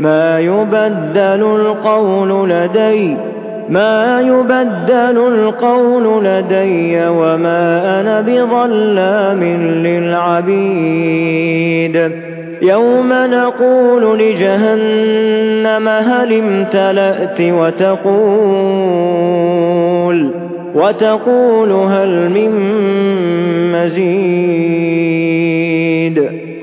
ما يبدل القول لدي ما يبدل القول لدي وما أنا بظلام للعبيد. يوم نقول لجهنم هل امتلأت وتقول وتقول هل من مزيد.